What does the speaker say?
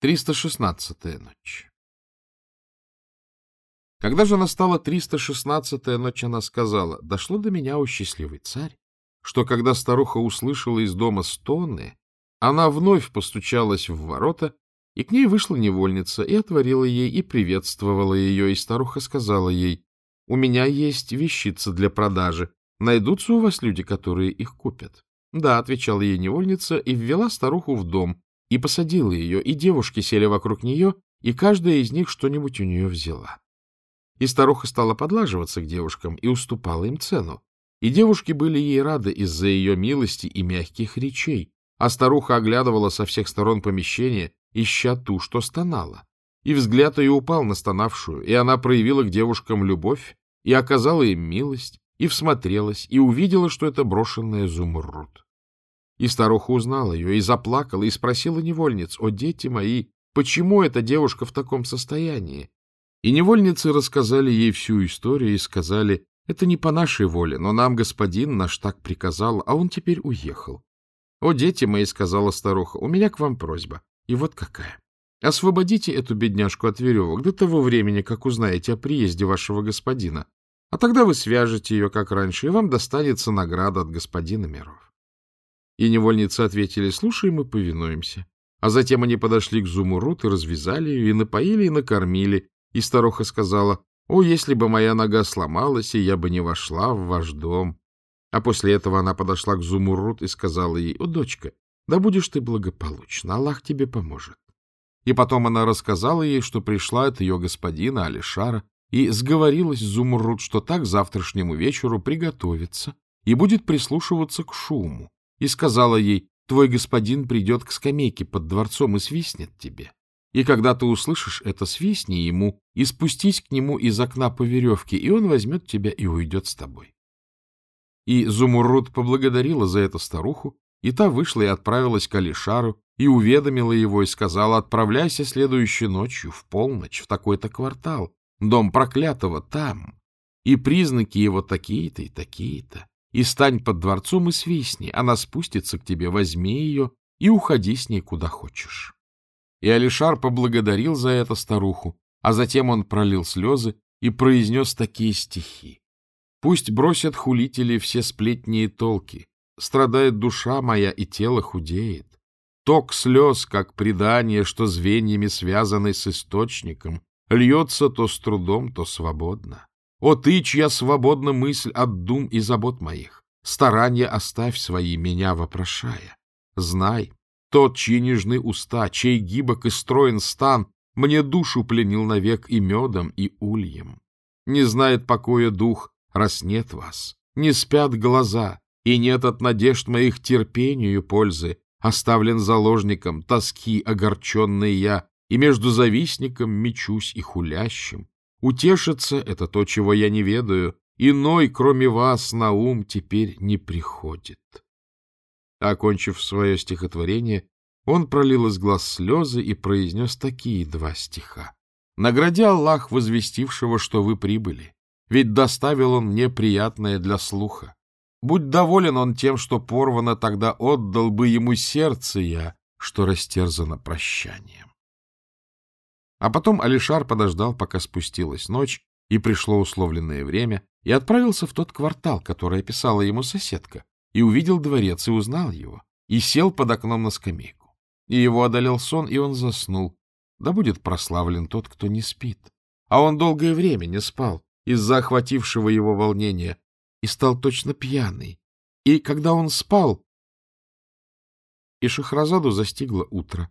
316-я ночь Когда же настала 316-я ночь, она сказала, «Дошло до меня, о счастливый царь, что когда старуха услышала из дома стоны, она вновь постучалась в ворота, и к ней вышла невольница, и отворила ей, и приветствовала ее, и старуха сказала ей, «У меня есть вещица для продажи. Найдутся у вас люди, которые их купят?» «Да», — отвечала ей невольница, и ввела старуху в дом, и посадила ее, и девушки сели вокруг нее, и каждая из них что-нибудь у нее взяла. И старуха стала подлаживаться к девушкам и уступала им цену. И девушки были ей рады из-за ее милости и мягких речей, а старуха оглядывала со всех сторон помещение, ища ту, что стонала. И взгляд ее упал на стонавшую, и она проявила к девушкам любовь, и оказала им милость, и всмотрелась, и увидела, что это брошенная Зумруд. И старуха узнала ее, и заплакала, и спросила невольниц, «О, дети мои, почему эта девушка в таком состоянии?» И невольницы рассказали ей всю историю и сказали, «Это не по нашей воле, но нам господин наш так приказал, а он теперь уехал». «О, дети мои», — сказала старуха, — «у меня к вам просьба, и вот какая. Освободите эту бедняжку от веревок до того времени, как узнаете о приезде вашего господина, а тогда вы свяжете ее, как раньше, и вам достанется награда от господина миров». И невольницы ответили, слушаем и повинуемся. А затем они подошли к Зумурут и развязали ее, и напоили, и накормили. И старуха сказала, о, если бы моя нога сломалась, и я бы не вошла в ваш дом. А после этого она подошла к Зумурут и сказала ей, о, дочка, да будешь ты благополучна, Аллах тебе поможет. И потом она рассказала ей, что пришла от ее господина Алишара, и сговорилась Зумурут, что так завтрашнему вечеру приготовится и будет прислушиваться к шуму, и сказала ей, твой господин придет к скамейке под дворцом и свистнет тебе. И когда ты услышишь это, свистни ему и спустись к нему из окна по веревке, и он возьмет тебя и уйдет с тобой. И Зумуррут поблагодарила за это старуху, и та вышла и отправилась к Алишару, и уведомила его, и сказала, отправляйся следующей ночью, в полночь, в такой-то квартал, дом проклятого там, и признаки его такие-то и такие-то и стань под дворцом и свистни, она спустится к тебе, возьми ее и уходи с ней куда хочешь. И Алишар поблагодарил за это старуху, а затем он пролил слезы и произнес такие стихи. «Пусть бросят хулители все сплетни и толки, страдает душа моя и тело худеет. Ток слез, как предание, что звеньями связаны с источником, льется то с трудом, то свободно. О ты, чья свободна мысль от дум и забот моих, старания оставь свои, меня вопрошая. Знай, тот, чьи нежны уста, чей гибок и строен стан, мне душу пленил навек и медом, и ульем. Не знает покоя дух, раз нет вас, не спят глаза, и нет от надежд моих терпению пользы, оставлен заложником тоски огорченный я, и между завистником мечусь и хулящим, Утешиться — это то, чего я не ведаю. Иной, кроме вас, на ум теперь не приходит. Окончив свое стихотворение, он пролил из глаз слезы и произнес такие два стиха. «Награди Аллах, возвестившего, что вы прибыли, ведь доставил он мне приятное для слуха. Будь доволен он тем, что порвано, тогда отдал бы ему сердце я, что растерзано прощанием. А потом Алишар подождал, пока спустилась ночь, и пришло условленное время, и отправился в тот квартал, который описала ему соседка, и увидел дворец, и узнал его, и сел под окном на скамейку. И его одолел сон, и он заснул. Да будет прославлен тот, кто не спит. А он долгое время не спал из-за охватившего его волнения и стал точно пьяный. И когда он спал, и Шахразаду застигло утро,